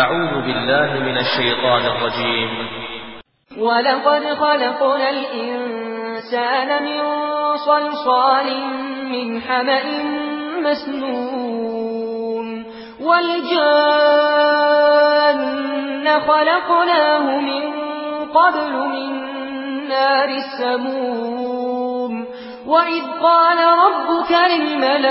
أعوذ بالله من الشيطان الرجيم. ولقد خلقنا الإنسان من صلصال من حمأ مسنون والجان خلقناه من قبل من نار السموم. وإذ قال ربك للملائكة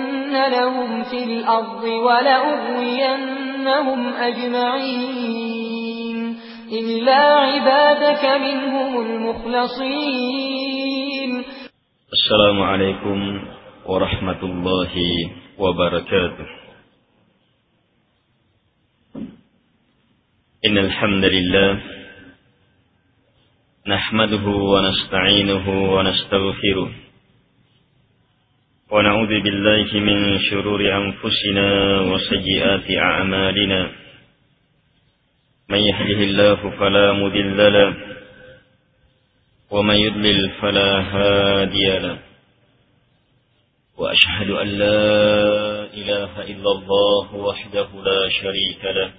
لهم في الأرض ولأغوينهم أجمعين. إلا عبادك منهم المخلصين. السلام عليكم ورحمة الله وبركاته. إن الحمد لله نحمده ونستعينه ونستغفره. ونعوذ بالله من شرور أنفسنا وسيئات أعمالنا. من يهده الله فلا مذل له ومن يضلل فلا هادي له. وأشهد أن لا إله إلا الله وحده لا شريك له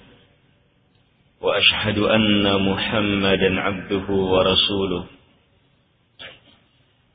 وأشهد أن محمدا عبده ورسوله.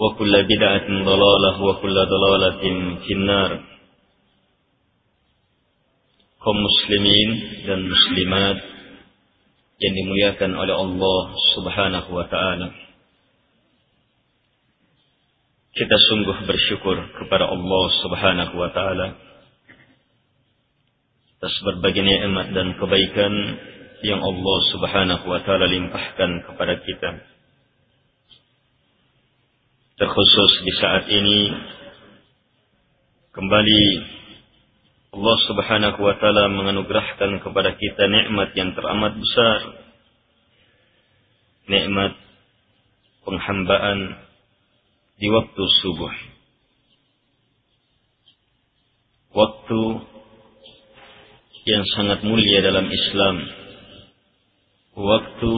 وكل بدعة ضلالة وكل ضلالة في النار kaum muslimin dan muslimat yang dimuliakan oleh Allah Subhanahu wa taala. Kita sungguh bersyukur kepada Allah Subhanahu wa taala atas berbagai nikmat dan kebaikan yang Allah Subhanahu wa taala limpahkan kepada kita. Terkhusus di saat ini kembali Allah Subhanahu wa taala menganugerahkan kepada kita nikmat yang teramat besar nikmat penghambaan di waktu subuh. Waktu yang sangat mulia dalam Islam. Waktu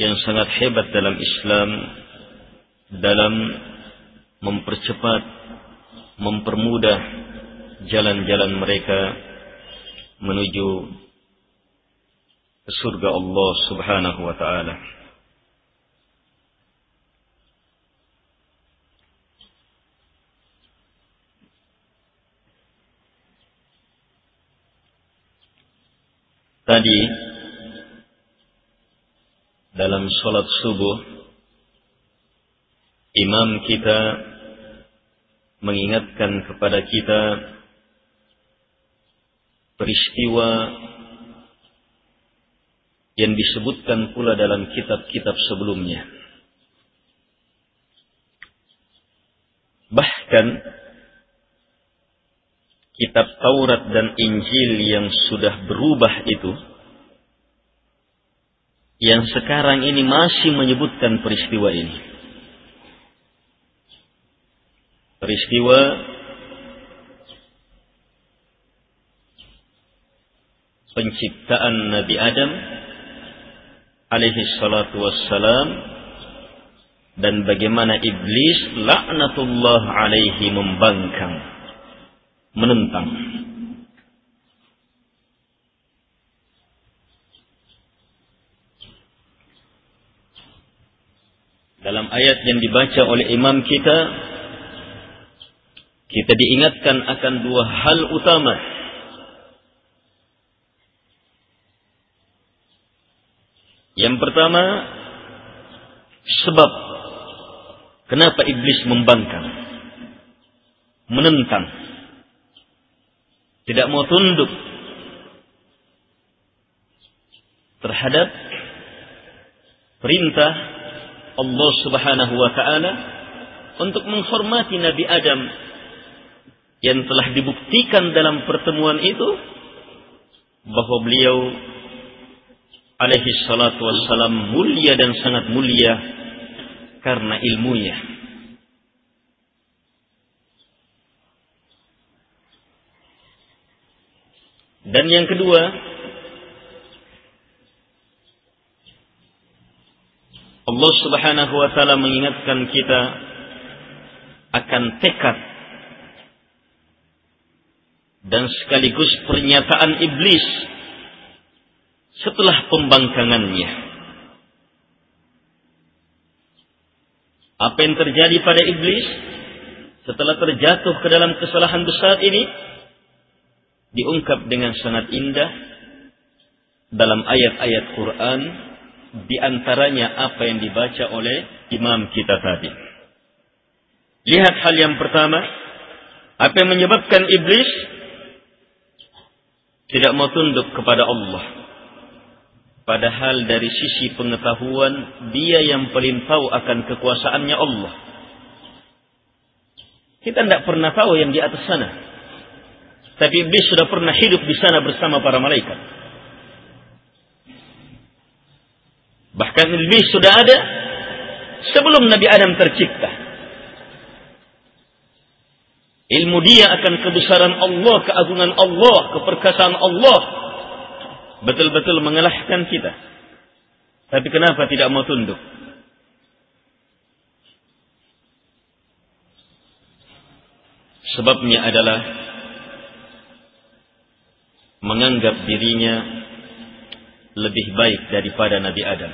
yang sangat hebat dalam Islam dalam mempercepat, mempermudah jalan-jalan mereka menuju surga Allah Subhanahu wa taala. Tadi dalam sholat subuh imam kita mengingatkan kepada kita peristiwa yang disebutkan pula dalam kitab-kitab sebelumnya. Bahkan kitab Taurat dan Injil yang sudah berubah itu yang sekarang ini masih menyebutkan peristiwa ini. Peristiwa penciptaan Nabi Adam alaihi salatu wassalam dan bagaimana iblis laknatullah alaihi membangkang menentang. Dalam ayat yang dibaca oleh imam kita, kita diingatkan akan dua hal utama. Yang pertama, sebab kenapa iblis membangkang, menentang tidak mau tunduk terhadap perintah Allah Subhanahu wa taala untuk menghormati Nabi Adam yang telah dibuktikan dalam pertemuan itu bahwa beliau alaihi salatu wassalam mulia dan sangat mulia karena ilmunya. Dan yang kedua, Allah Subhanahu wa taala mengingatkan kita akan tekad dan sekaligus pernyataan iblis setelah pembangkangannya. Apa yang terjadi pada iblis setelah terjatuh ke dalam kesalahan besar ini? diungkap dengan sangat indah dalam ayat-ayat Quran di antaranya apa yang dibaca oleh imam kita tadi. Lihat hal yang pertama, apa yang menyebabkan iblis tidak mau tunduk kepada Allah. Padahal dari sisi pengetahuan dia yang paling tahu akan kekuasaannya Allah. Kita tidak pernah tahu yang di atas sana. Tapi iblis sudah pernah hidup di sana bersama para malaikat. Bahkan iblis sudah ada sebelum Nabi Adam tercipta. Ilmu dia akan kebesaran Allah, keagungan Allah, keperkasaan Allah. Betul-betul mengalahkan kita. Tapi kenapa tidak mau tunduk? Sebabnya adalah menganggap dirinya lebih baik daripada Nabi Adam.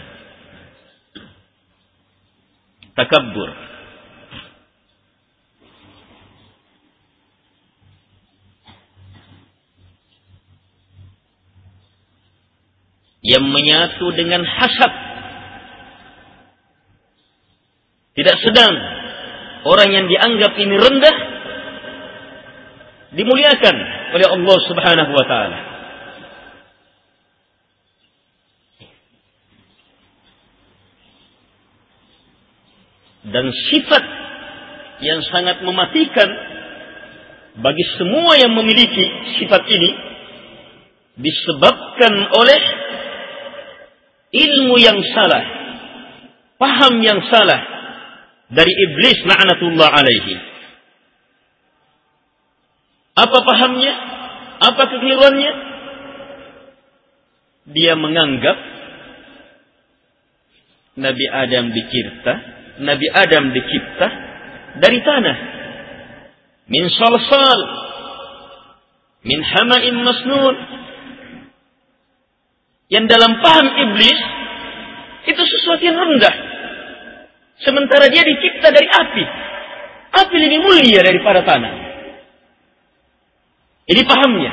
Takabbur. Yang menyatu dengan hasad. Tidak sedang orang yang dianggap ini rendah dimuliakan oleh Allah Subhanahu wa taala. Dan sifat yang sangat mematikan bagi semua yang memiliki sifat ini disebabkan oleh ilmu yang salah paham yang salah dari iblis la'natullah alaihi. Apa pahamnya? Apa kekeliruannya? Dia menganggap Nabi Adam dicipta, Nabi Adam dicipta dari tanah. Min salsal, min hama'in masnun. Yang dalam paham iblis itu sesuatu yang rendah. Sementara dia dicipta dari api. Api lebih mulia daripada tanah. Ini pahamnya.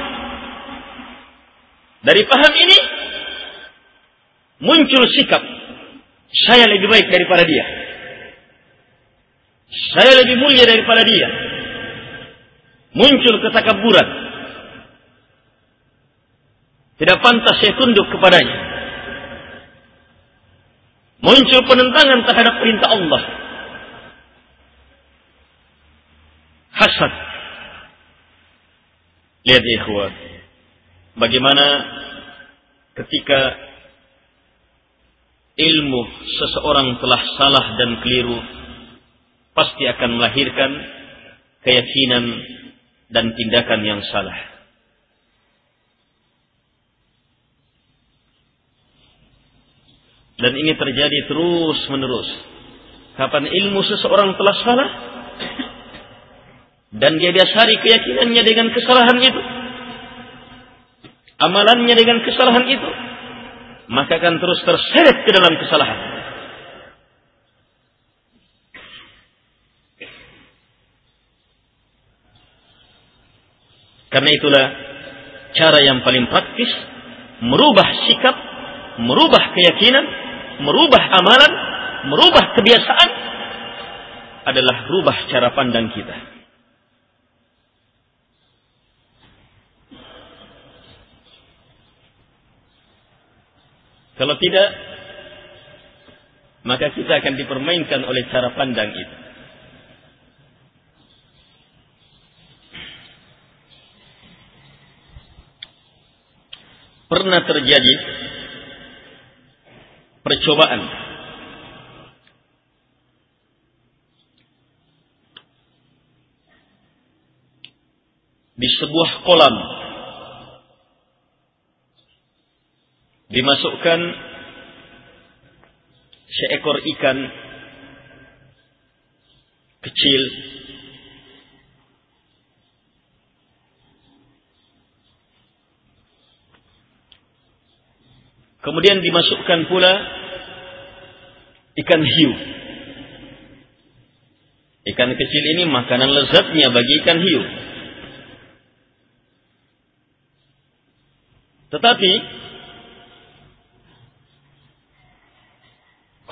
Dari paham ini muncul sikap saya lebih baik daripada dia. Saya lebih mulia daripada dia. Muncul ketakaburan. Tidak pantas saya tunduk kepadanya. Muncul penentangan terhadap perintah Allah. Hasad. Lihat ikhwah. Bagaimana ketika ilmu seseorang telah salah dan keliru pasti akan melahirkan keyakinan dan tindakan yang salah. Dan ini terjadi terus menerus. Kapan ilmu seseorang telah salah dan dia dasari keyakinannya dengan kesalahan itu, amalannya dengan kesalahan itu, maka akan terus terseret ke dalam kesalahan. Karena itulah cara yang paling praktis merubah sikap, merubah keyakinan, merubah amalan, merubah kebiasaan adalah rubah cara pandang kita. Kalau tidak, maka kita akan dipermainkan oleh cara pandang itu. Pernah terjadi percobaan. Di sebuah kolam dimasukkan seekor ikan kecil kemudian dimasukkan pula ikan hiu ikan kecil ini makanan lezatnya bagi ikan hiu tetapi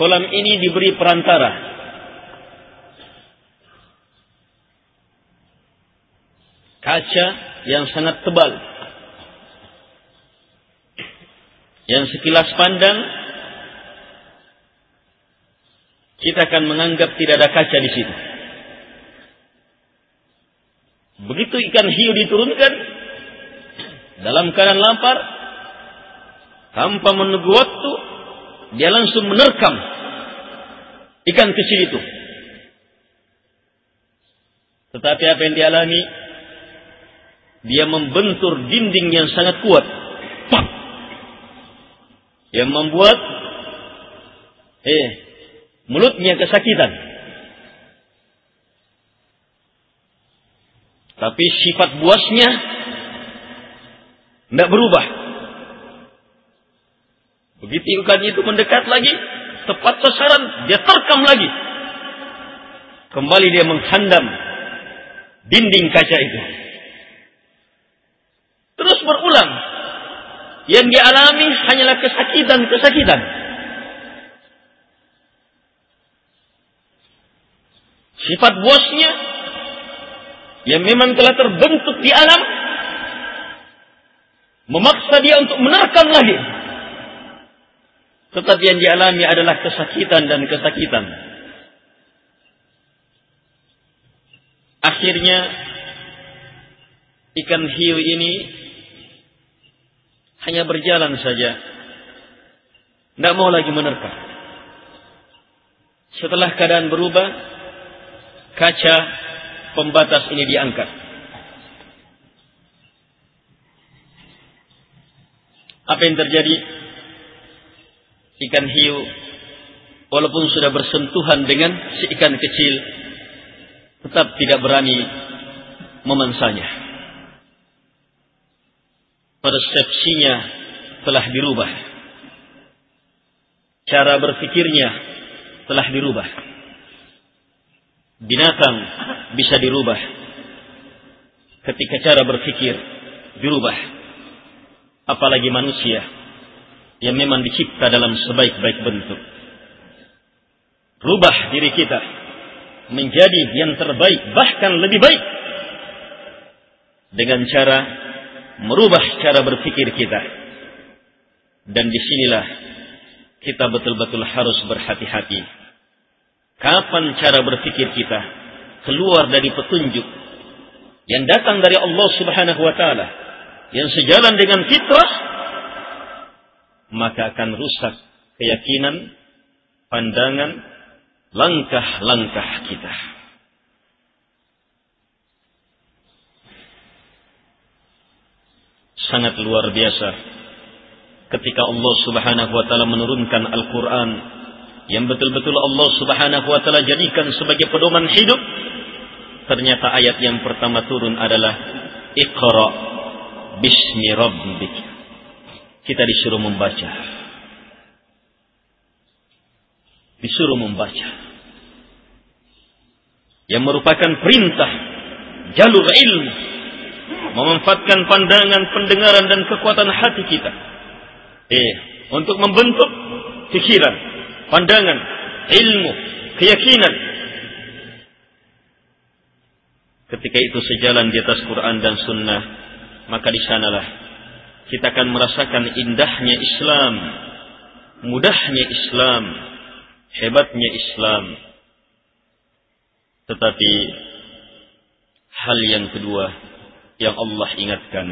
Kolam ini diberi perantara. Kaca yang sangat tebal. Yang sekilas pandang kita akan menganggap tidak ada kaca di situ. Begitu ikan hiu diturunkan dalam keadaan lapar tanpa menunggu waktu dia langsung menerkam ikan kecil itu. Tetapi apa yang dialami? Dia membentur dinding yang sangat kuat. Yang membuat eh mulutnya kesakitan. Tapi sifat buasnya tidak berubah. Begitu ikan itu mendekat lagi, tepat sasaran, dia terkam lagi. Kembali dia menghandam dinding kaca itu. Terus berulang. Yang dialami hanyalah kesakitan-kesakitan. Sifat bosnya yang memang telah terbentuk di alam memaksa dia untuk menerkam lagi tetapi yang dialami adalah kesakitan dan kesakitan. Akhirnya ikan hiu ini hanya berjalan saja. Tidak mau lagi menerka. setelah keadaan berubah, kaca pembatas ini diangkat. Apa yang terjadi? Ikan hiu walaupun sudah bersentuhan dengan si ikan kecil tetap tidak berani memansanya. Persepsinya telah dirubah. Cara berpikirnya telah dirubah. Binatang bisa dirubah ketika cara berpikir dirubah. Apalagi manusia yang memang dicipta dalam sebaik-baik bentuk. Rubah diri kita menjadi yang terbaik, bahkan lebih baik. Dengan cara merubah cara berpikir kita. Dan di sinilah kita betul-betul harus berhati-hati. Kapan cara berpikir kita keluar dari petunjuk yang datang dari Allah Subhanahu wa taala yang sejalan dengan fitrah maka akan rusak keyakinan, pandangan, langkah-langkah kita. Sangat luar biasa. Ketika Allah Subhanahu wa taala menurunkan Al-Qur'an yang betul-betul Allah Subhanahu wa taala jadikan sebagai pedoman hidup ternyata ayat yang pertama turun adalah Iqra bismi rabbik. Kita disuruh membaca. Disuruh membaca. Yang merupakan perintah jalur ilmu memanfaatkan pandangan, pendengaran dan kekuatan hati kita eh untuk membentuk pikiran, pandangan, ilmu, keyakinan. Ketika itu sejalan di atas Quran dan Sunnah, maka di sanalah kita akan merasakan indahnya Islam, mudahnya Islam, hebatnya Islam. Tetapi hal yang kedua yang Allah ingatkan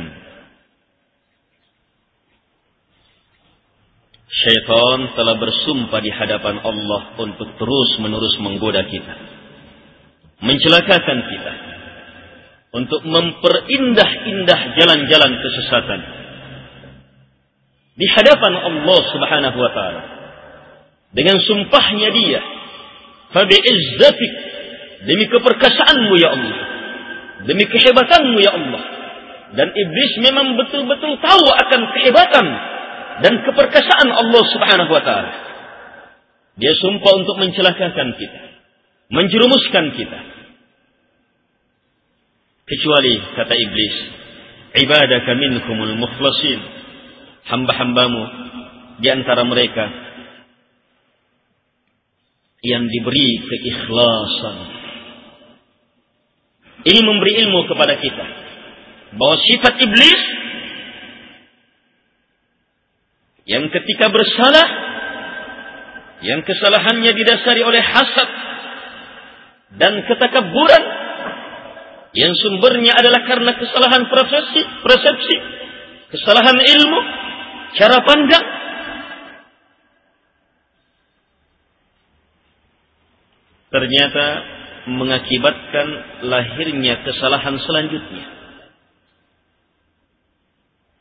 Syaitan telah bersumpah di hadapan Allah untuk terus menerus menggoda kita. Mencelakakan kita. Untuk memperindah-indah jalan-jalan kesesatan. Di hadapan Allah subhanahu wa ta'ala. Dengan sumpahnya dia. Fabi izzatik. Demi keperkasaanmu ya Allah. Demi kehebatanmu ya Allah. Dan iblis memang betul-betul tahu akan kehebatan dan keperkasaan Allah Subhanahu wa taala. Dia sumpah untuk mencelakakan kita, menjerumuskan kita. Kecuali kata iblis, ibadaka minhumul mukhlasin. Hamba-hambamu di antara mereka yang diberi keikhlasan. Ini memberi ilmu kepada kita bahwa sifat iblis yang ketika bersalah yang kesalahannya didasari oleh hasad dan ketakaburan yang sumbernya adalah karena kesalahan persepsi, persepsi, kesalahan ilmu, cara pandang. Ternyata mengakibatkan lahirnya kesalahan selanjutnya.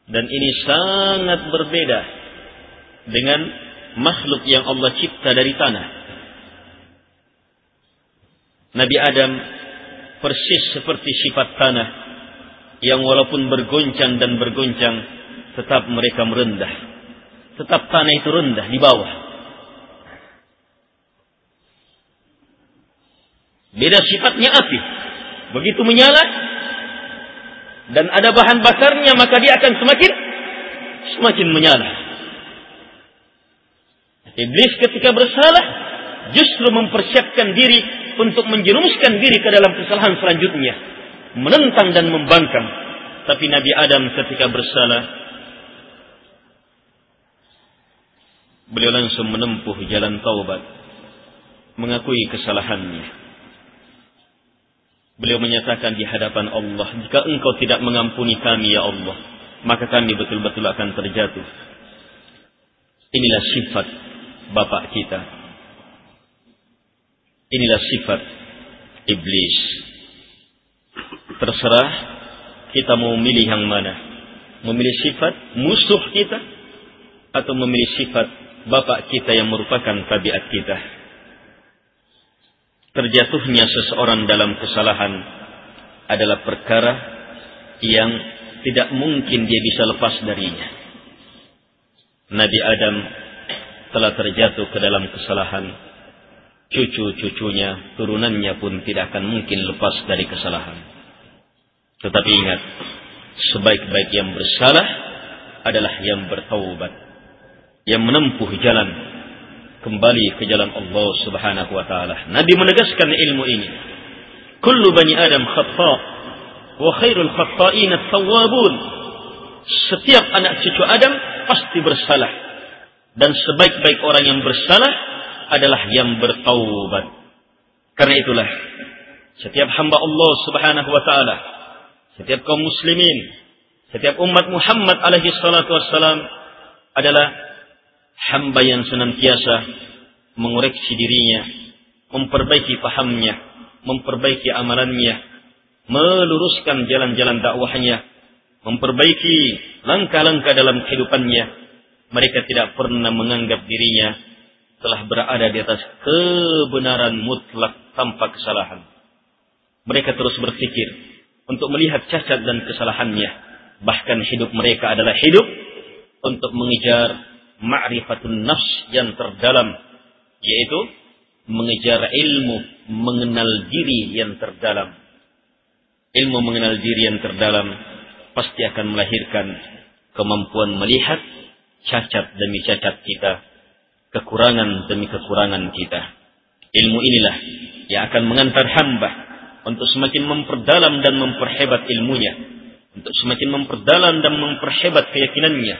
Dan ini sangat berbeda dengan makhluk yang Allah cipta dari tanah. Nabi Adam persis seperti sifat tanah yang walaupun bergoncang dan bergoncang tetap mereka merendah. Tetap tanah itu rendah di bawah. Beda sifatnya api. Begitu menyala dan ada bahan bakarnya maka dia akan semakin semakin menyala. Iblis ketika bersalah justru mempersiapkan diri untuk menjerumuskan diri ke dalam kesalahan selanjutnya, menentang dan membangkang. Tapi Nabi Adam ketika bersalah beliau langsung menempuh jalan taubat, mengakui kesalahannya. Beliau menyatakan di hadapan Allah, jika engkau tidak mengampuni kami ya Allah, maka kami betul-betul akan terjatuh. Inilah sifat bapak kita. Inilah sifat iblis. Terserah kita mau memilih yang mana. Memilih sifat musuh kita atau memilih sifat bapak kita yang merupakan tabiat kita. Terjatuhnya seseorang dalam kesalahan adalah perkara yang tidak mungkin dia bisa lepas darinya. Nabi Adam telah terjatuh ke dalam kesalahan. Cucu-cucunya, turunannya pun tidak akan mungkin lepas dari kesalahan. Tetapi ingat, sebaik-baik yang bersalah adalah yang bertaubat. Yang menempuh jalan kembali ke jalan Allah Subhanahu wa taala. Nabi menegaskan ilmu ini. Kullu bani Adam khata' wa khairul khata'in at-tawwabun. Setiap anak cucu Adam pasti bersalah dan sebaik-baik orang yang bersalah adalah yang bertaubat. Karena itulah setiap hamba Allah Subhanahu wa taala, setiap kaum muslimin, setiap umat Muhammad alaihi salatu wassalam adalah hamba yang senantiasa mengoreksi dirinya, memperbaiki pahamnya, memperbaiki amalannya, meluruskan jalan-jalan dakwahnya, memperbaiki langkah-langkah dalam kehidupannya. Mereka tidak pernah menganggap dirinya telah berada di atas kebenaran mutlak tanpa kesalahan. Mereka terus berpikir untuk melihat cacat dan kesalahannya. Bahkan hidup mereka adalah hidup untuk mengejar ma'rifatun nafs yang terdalam. Yaitu mengejar ilmu mengenal diri yang terdalam. Ilmu mengenal diri yang terdalam pasti akan melahirkan kemampuan melihat cacat demi cacat kita, kekurangan demi kekurangan kita. Ilmu inilah yang akan mengantar hamba untuk semakin memperdalam dan memperhebat ilmunya, untuk semakin memperdalam dan memperhebat keyakinannya,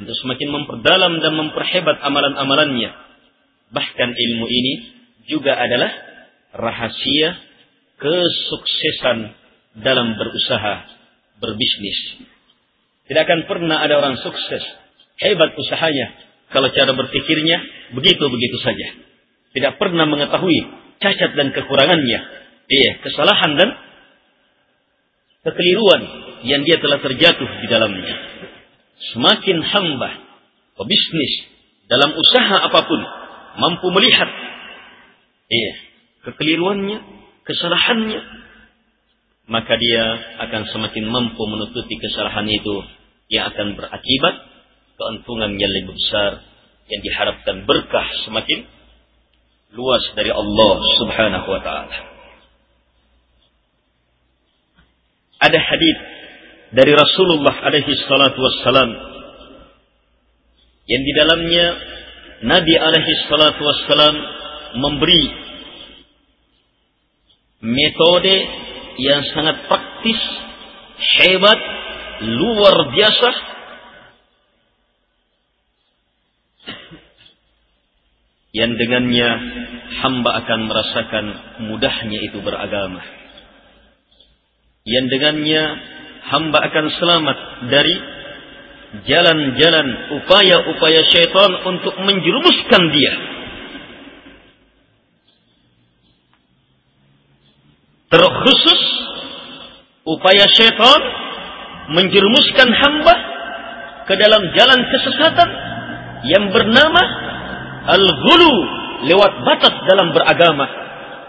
untuk semakin memperdalam dan memperhebat amalan-amalannya. Bahkan ilmu ini juga adalah rahasia kesuksesan dalam berusaha berbisnis. Tidak akan pernah ada orang sukses, hebat usahanya, kalau cara berpikirnya begitu-begitu saja. Tidak pernah mengetahui cacat dan kekurangannya. Iya, kesalahan dan kekeliruan yang dia telah terjatuh di dalamnya. Semakin hamba, pebisnis, dalam usaha apa pun, mampu melihat iya, kekeliruannya, kesalahannya, maka dia akan semakin mampu menutupi kesalahan itu yang akan berakibat keuntungan yang lebih besar yang diharapkan berkah semakin luas dari Allah Subhanahu wa taala. Ada hadis dari Rasulullah alaihi salatu wassalam yang di dalamnya Nabi alaihi salatu wassalam memberi metode yang sangat praktis, hebat, luar biasa. Yang dengannya hamba akan merasakan mudahnya itu beragama. Yang dengannya hamba akan selamat dari jalan-jalan upaya-upaya syaitan untuk menjerumuskan dia. Terkhusus upaya syaitan menjerumuskan hamba ke dalam jalan kesesatan yang bernama al-ghulu lewat batas dalam beragama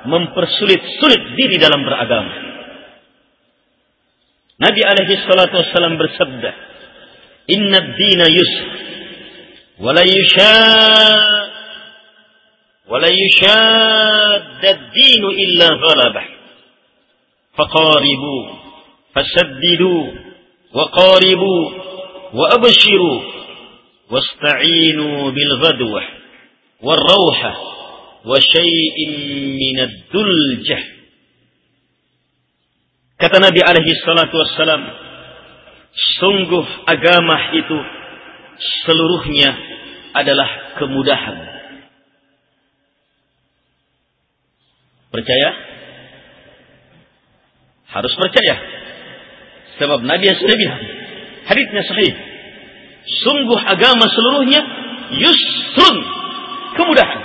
mempersulit-sulit diri dalam beragama Nabi alaihi salatu wassalam bersabda inna ad-dina yusr wala yusha wala yushadda ad-dinu illa ghalabah فقاربوا فسددوا وقاربوا وأبشروا واستعينوا بالغدوة والروحة وشيء من الدلجة Kata Nabi alaihi salatu wassalam, sungguh agama itu seluruhnya adalah kemudahan. Percaya? Harus percaya. Sebab Nabi yang sudah bilang. Hadithnya sahih. Sungguh agama seluruhnya yusrun. Kemudahan.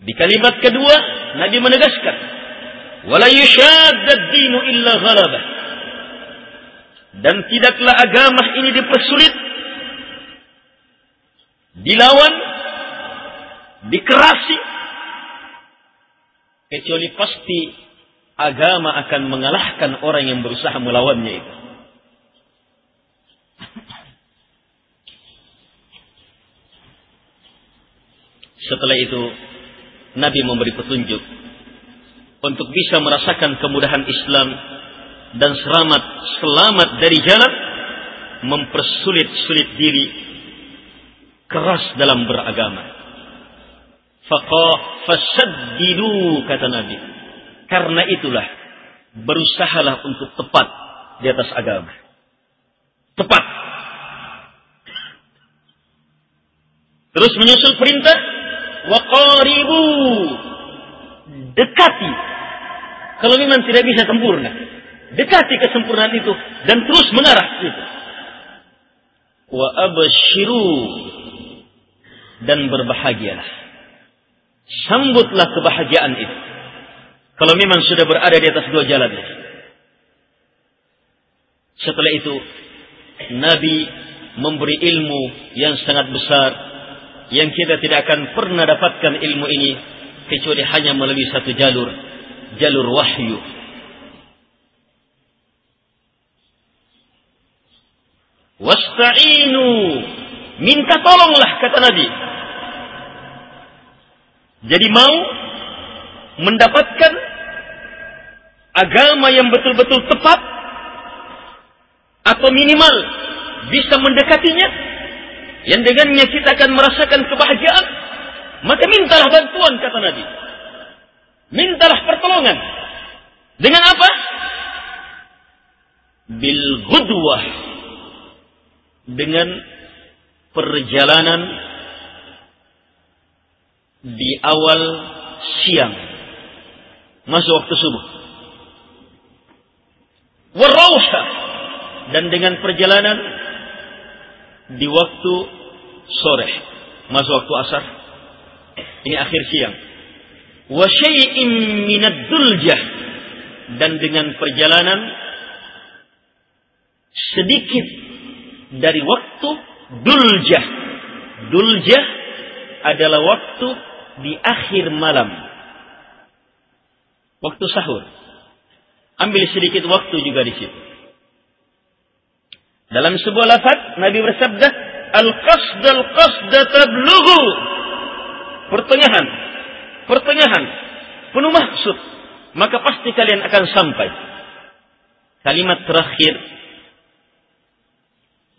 Di kalimat kedua, Nabi menegaskan, "Wala dinu illa ghalabah." Dan tidaklah agama ini dipersulit, dilawan, dikerasi, kecuali pasti agama akan mengalahkan orang yang berusaha melawannya itu. Setelah itu Nabi memberi petunjuk untuk bisa merasakan kemudahan Islam dan selamat selamat dari jalan mempersulit-sulit diri keras dalam beragama. Faqah fasaddidu kata Nabi. Karena itulah berusahalah untuk tepat di atas agama. Tepat. Terus menyusul perintah waqaribu. Dekati. Kalau memang tidak bisa sempurna. Dekati kesempurnaan itu dan terus mengarah itu wa abshiru. Dan berbahagialah. Sambutlah kebahagiaan itu. Kalau memang sudah berada di atas dua jalan setelah itu Nabi memberi ilmu yang sangat besar yang kita tidak akan pernah dapatkan ilmu ini kecuali hanya melalui satu jalur, jalur wahyu. Wasta'inu, minta tolonglah kata Nabi. Jadi mau mendapatkan agama yang betul-betul tepat atau minimal bisa mendekatinya yang dengannya kita akan merasakan kebahagiaan, maka mintalah bantuan kata Nabi. Mintalah pertolongan. Dengan apa? Bil gudwah. Dengan perjalanan di awal siang. Masuk waktu subuh. Warauha. Dan dengan perjalanan di waktu sore. Masuk waktu asar. Ini akhir siang. Wa syai'in minad duljah. Dan dengan perjalanan sedikit dari waktu duljah. Duljah adalah waktu di akhir malam. Waktu sahur. Ambil sedikit waktu juga di situ dalam sebuah lafaz Nabi bersabda, "Al-qasd al-qasd tablughu." Pertengahan, pertengahan, penuh maksud, maka pasti kalian akan sampai. Kalimat terakhir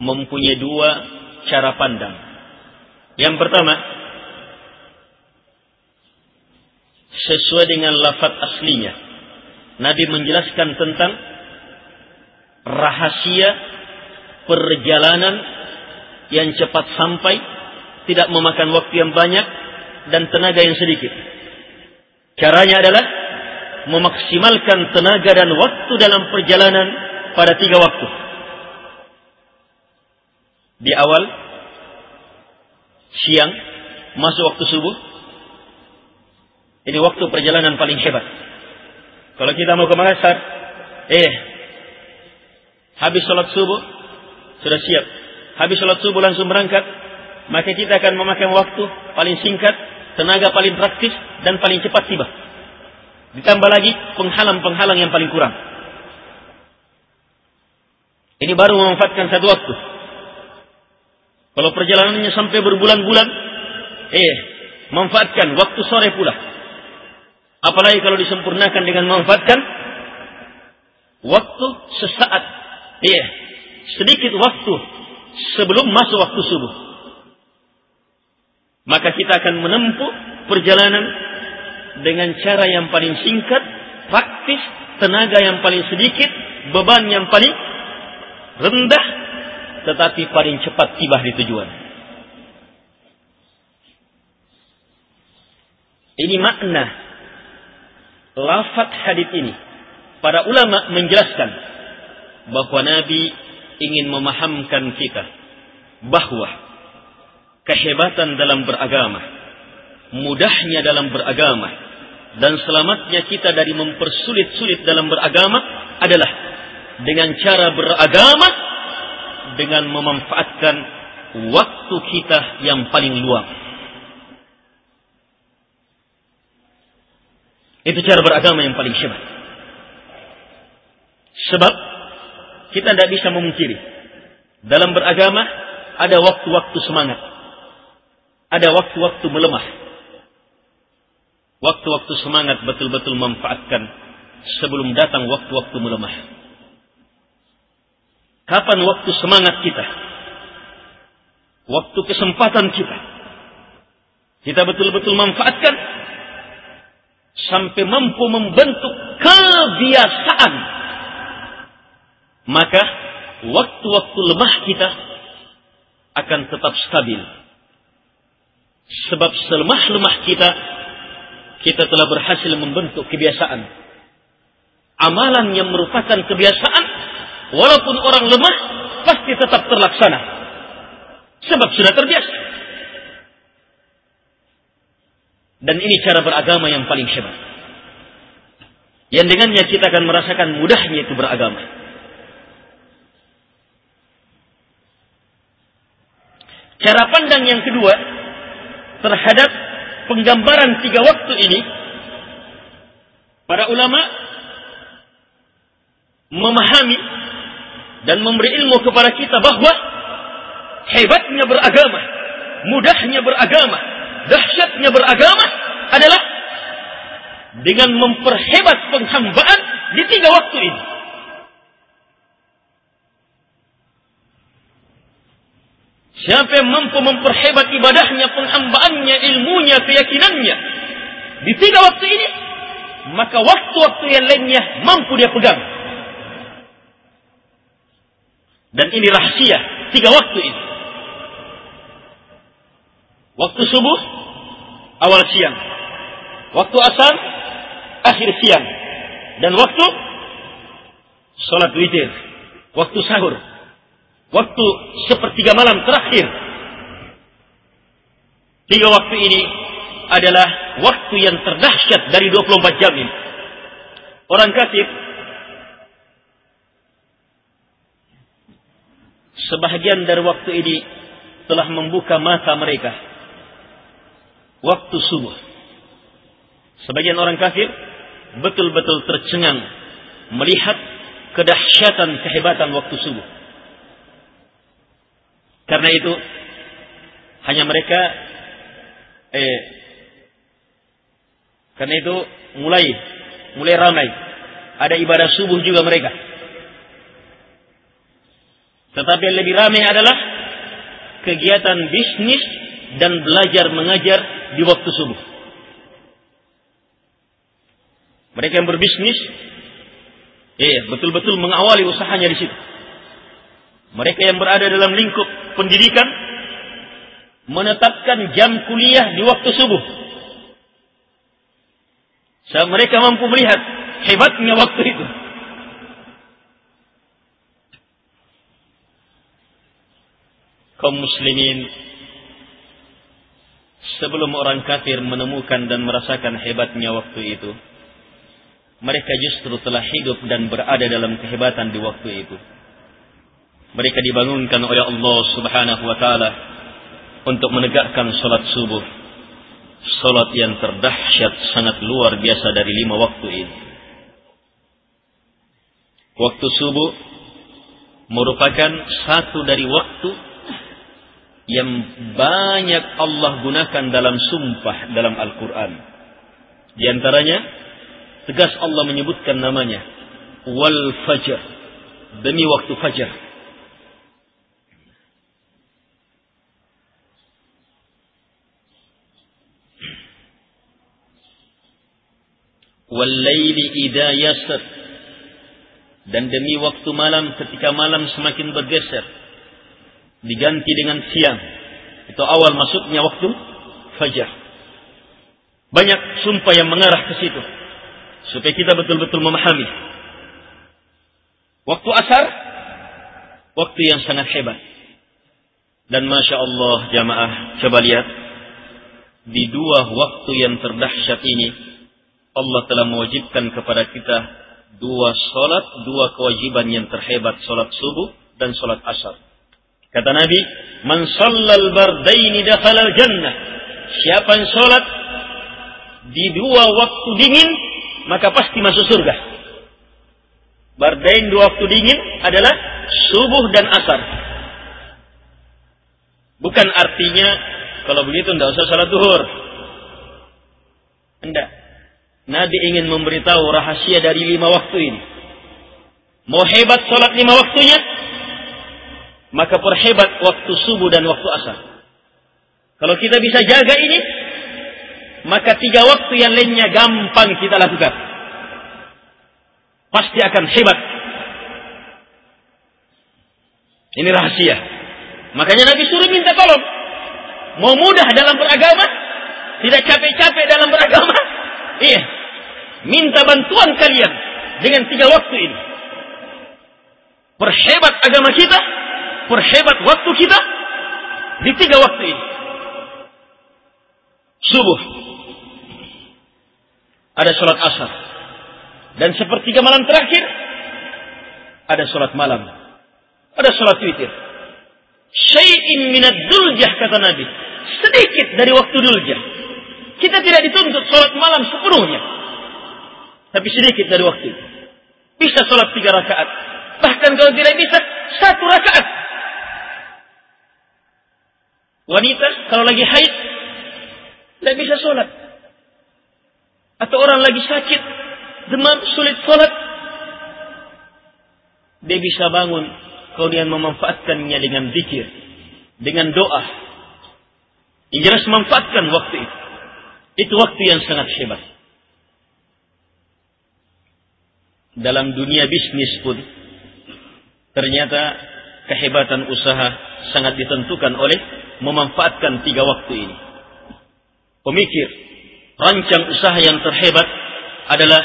mempunyai dua cara pandang. Yang pertama, sesuai dengan lafaz aslinya. Nabi menjelaskan tentang rahasia perjalanan yang cepat sampai, tidak memakan waktu yang banyak dan tenaga yang sedikit. Caranya adalah memaksimalkan tenaga dan waktu dalam perjalanan pada tiga waktu. Di awal, siang, masuk waktu subuh. Ini waktu perjalanan paling hebat. Kalau kita mau ke Makassar, eh, habis sholat subuh, sudah siap. Habis sholat subuh langsung berangkat. Maka kita akan memakan waktu paling singkat, tenaga paling praktis, dan paling cepat tiba. Ditambah lagi penghalang-penghalang yang paling kurang. Ini baru memanfaatkan satu waktu. Kalau perjalanannya sampai berbulan-bulan, eh, manfaatkan waktu sore pula. Apalagi kalau disempurnakan dengan memanfaatkan waktu sesaat. Eh, sedikit waktu sebelum masuk waktu subuh. Maka kita akan menempuh perjalanan dengan cara yang paling singkat, praktis, tenaga yang paling sedikit, beban yang paling rendah, tetapi paling cepat tiba di tujuan. Ini makna lafat hadis ini. Para ulama menjelaskan bahwa Nabi ingin memahamkan kita bahwa kehebatan dalam beragama mudahnya dalam beragama dan selamatnya kita dari mempersulit-sulit dalam beragama adalah dengan cara beragama dengan memanfaatkan waktu kita yang paling luang. Itu cara beragama yang paling hebat. Sebab kita tidak bisa memungkiri dalam beragama ada waktu-waktu semangat. Ada waktu-waktu melemah. Waktu-waktu semangat betul-betul memanfaatkan sebelum datang waktu-waktu melemah. Kapan waktu semangat kita? Waktu kesempatan kita. Kita betul-betul manfaatkan sampai mampu membentuk kebiasaan. Maka waktu-waktu lemah kita akan tetap stabil. Sebab selemah-lemah kita, kita telah berhasil membentuk kebiasaan. Amalan yang merupakan kebiasaan, walaupun orang lemah, pasti tetap terlaksana. Sebab sudah terbiasa. Dan ini cara beragama yang paling hebat. Yang dengannya kita akan merasakan mudahnya itu beragama. Cara pandang yang kedua terhadap penggambaran tiga waktu ini, para ulama memahami dan memberi ilmu kepada kita bahwa hebatnya beragama, mudahnya beragama, dahsyatnya beragama adalah dengan memperhebat penghambaan di tiga waktu ini. Siapa yang mampu memperhebat ibadahnya, penghambaannya, ilmunya, keyakinannya di tiga waktu ini, maka waktu-waktu yang lainnya mampu dia pegang. Dan ini rahasia tiga waktu ini. Waktu subuh, awal siang. Waktu asar, akhir siang. Dan waktu sholat witir. Waktu sahur Waktu sepertiga malam terakhir. Tiga waktu ini adalah waktu yang terdahsyat dari 24 jam ini. Orang kafir sebahagian dari waktu ini telah membuka mata mereka. Waktu subuh. Sebagian orang kafir betul-betul tercengang melihat kedahsyatan kehebatan waktu subuh. Karena itu hanya mereka eh karena itu mulai mulai ramai ada ibadah subuh juga mereka. Tetapi yang lebih ramai adalah kegiatan bisnis dan belajar mengajar di waktu subuh. Mereka yang berbisnis, eh betul-betul mengawali usahanya di situ. Mereka yang berada dalam lingkup pendidikan menetapkan jam kuliah di waktu subuh. Saat mereka mampu melihat hebatnya waktu itu. Kaum muslimin sebelum orang kafir menemukan dan merasakan hebatnya waktu itu, mereka justru telah hidup dan berada dalam kehebatan di waktu itu mereka dibangunkan oleh Allah Subhanahu wa taala untuk menegakkan salat subuh. Salat yang terdahsyat sangat luar biasa dari lima waktu ini. Waktu subuh merupakan satu dari waktu yang banyak Allah gunakan dalam sumpah dalam Al-Quran. Di antaranya, tegas Allah menyebutkan namanya, wal fajr, demi waktu fajar. Walaili idha. Dan demi waktu malam ketika malam semakin bergeser. Diganti dengan siang. Itu awal masuknya waktu fajar. Banyak sumpah yang mengarah ke situ. Supaya kita betul-betul memahami. Waktu asar. Waktu yang sangat hebat. Dan Masya Allah jamaah. Coba lihat. di dua waktu yang terdahsyat ini Allah telah mewajibkan kepada kita dua solat, dua kewajiban yang terhebat, solat subuh dan solat asar. Kata Nabi, "Man sallal bardaini dakhalal jannah." Siapa yang solat di dua waktu dingin, maka pasti masuk surga. Bardain dua waktu dingin adalah subuh dan asar. Bukan artinya kalau begitu tidak usah salat duhur. Tidak. Nabi ingin memberitahu rahasia dari lima waktu ini. Mau hebat salat lima waktunya, maka perhebat waktu subuh dan waktu asar. Kalau kita bisa jaga ini, maka tiga waktu yang lainnya gampang kita lakukan. Pasti akan hebat. Ini rahasia. Makanya Nabi suruh minta tolong. Mau mudah dalam beragama? Tidak capek-capek dalam beragama? Iya. Minta bantuan kalian dengan tiga waktu ini. Perhebat agama kita, perhebat waktu kita di tiga waktu ini. Subuh. Ada sholat asar. Dan sepertiga malam terakhir, ada sholat malam. Ada sholat witir syai'in minad duljah kata Nabi. Sedikit dari waktu duljah. Kita tidak dituntut sholat malam sepenuhnya. Tapi sedikit dari waktu. Bisa sholat tiga rakaat. Bahkan kalau tidak bisa, satu rakaat. Wanita kalau lagi haid, tidak bisa sholat. Atau orang lagi sakit, demam, sulit sholat. Dia bisa bangun kemudian memanfaatkannya dengan zikir, dengan doa. Yang jelas memanfaatkan waktu itu. Itu waktu yang sangat hebat. Dalam dunia bisnis pun, ternyata kehebatan usaha sangat ditentukan oleh memanfaatkan tiga waktu ini. Pemikir, rancang usaha yang terhebat adalah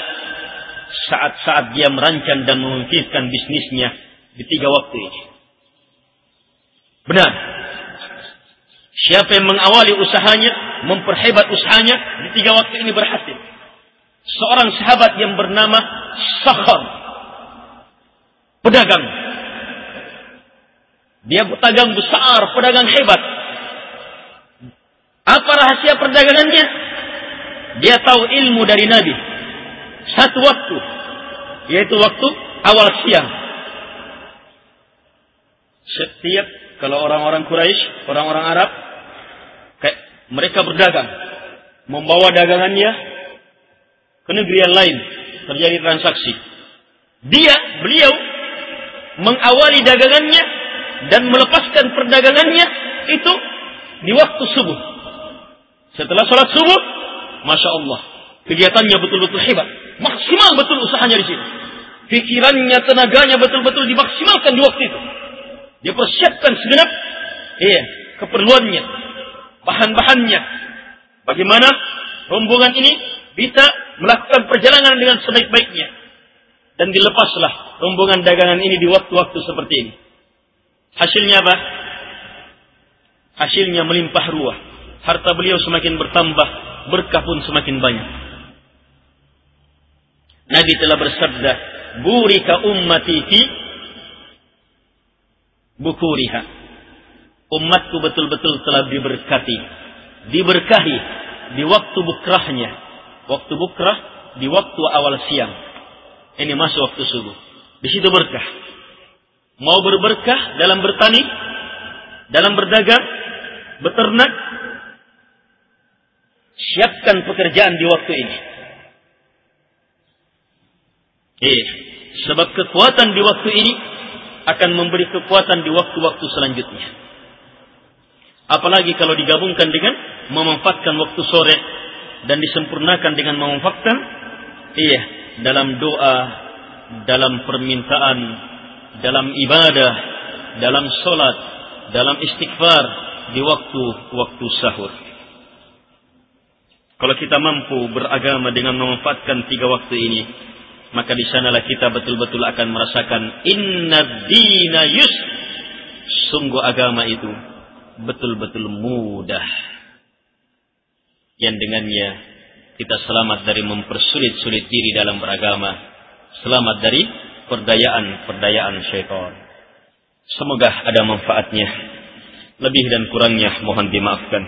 saat-saat dia merancang dan memikirkan bisnisnya di tiga waktu ini. Benar. Siapa yang mengawali usahanya, memperhebat usahanya, di tiga waktu ini berhasil. Seorang sahabat yang bernama Sakhar. Pedagang. Dia pedagang besar, pedagang hebat. Apa rahasia perdagangannya? Dia tahu ilmu dari Nabi. Satu waktu. Yaitu waktu awal siang setiap kalau orang-orang Quraisy, orang-orang Arab, kayak mereka berdagang, membawa dagangannya ke negeri yang lain, terjadi transaksi. Dia, beliau, mengawali dagangannya dan melepaskan perdagangannya itu di waktu subuh. Setelah sholat subuh, masya Allah, kegiatannya betul-betul hebat, maksimal betul usahanya di sini. Pikirannya, tenaganya betul-betul dimaksimalkan di waktu itu. Dia persiapkan segenap iya, keperluannya, bahan-bahannya. Bagaimana rombongan ini bisa melakukan perjalanan dengan sebaik-baiknya. Dan dilepaslah rombongan dagangan ini di waktu-waktu seperti ini. Hasilnya apa? Hasilnya melimpah ruah. Harta beliau semakin bertambah, berkah pun semakin banyak. Nabi telah bersabda, "Burika ummati fi bukuriha. Umatku betul-betul telah diberkati. Diberkahi di waktu bukrahnya. Waktu bukrah di waktu awal siang. Ini masuk waktu subuh. Di situ berkah. Mau berberkah dalam bertani, dalam berdagang, beternak, siapkan pekerjaan di waktu ini. Eh, sebab kekuatan di waktu ini akan memberi kekuatan di waktu-waktu selanjutnya. Apalagi kalau digabungkan dengan memanfaatkan waktu sore dan disempurnakan dengan memanfaatkan iya dalam doa, dalam permintaan, dalam ibadah, dalam solat, dalam istighfar di waktu-waktu sahur. Kalau kita mampu beragama dengan memanfaatkan tiga waktu ini, maka di sanalah kita betul-betul akan merasakan inna dina yus sungguh agama itu betul-betul mudah yang dengannya kita selamat dari mempersulit-sulit diri dalam beragama, selamat dari perdayaan-perdayaan syaitan. Semoga ada manfaatnya. Lebih dan kurangnya mohon dimaafkan.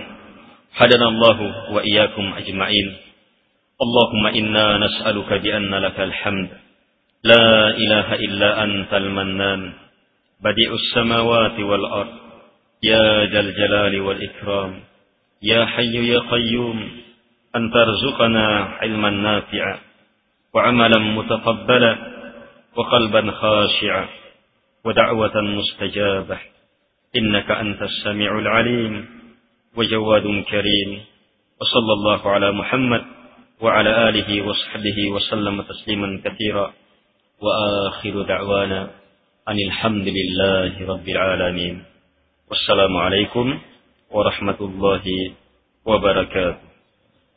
Hadanallahu wa iyyakum ajma'in. Allahumma inna nas'aluka bi anna lakal hamd. La ilaha illa antal mannan. Badi'us samawati wal ard. Ya jal jalali wal ikram. يا حي يا قيوم أن ترزقنا علما نافعا وعملا متقبلا وقلبا خاشعا ودعوة مستجابة. إنك أنت السميع العليم وجواد كريم. وصلى الله على محمد وعلى آله وصحبه وسلم تسليما كثيرا. وآخر دعوانا أن الحمد لله رب العالمين. والسلام عليكم warahmatullahi wabarakatuh.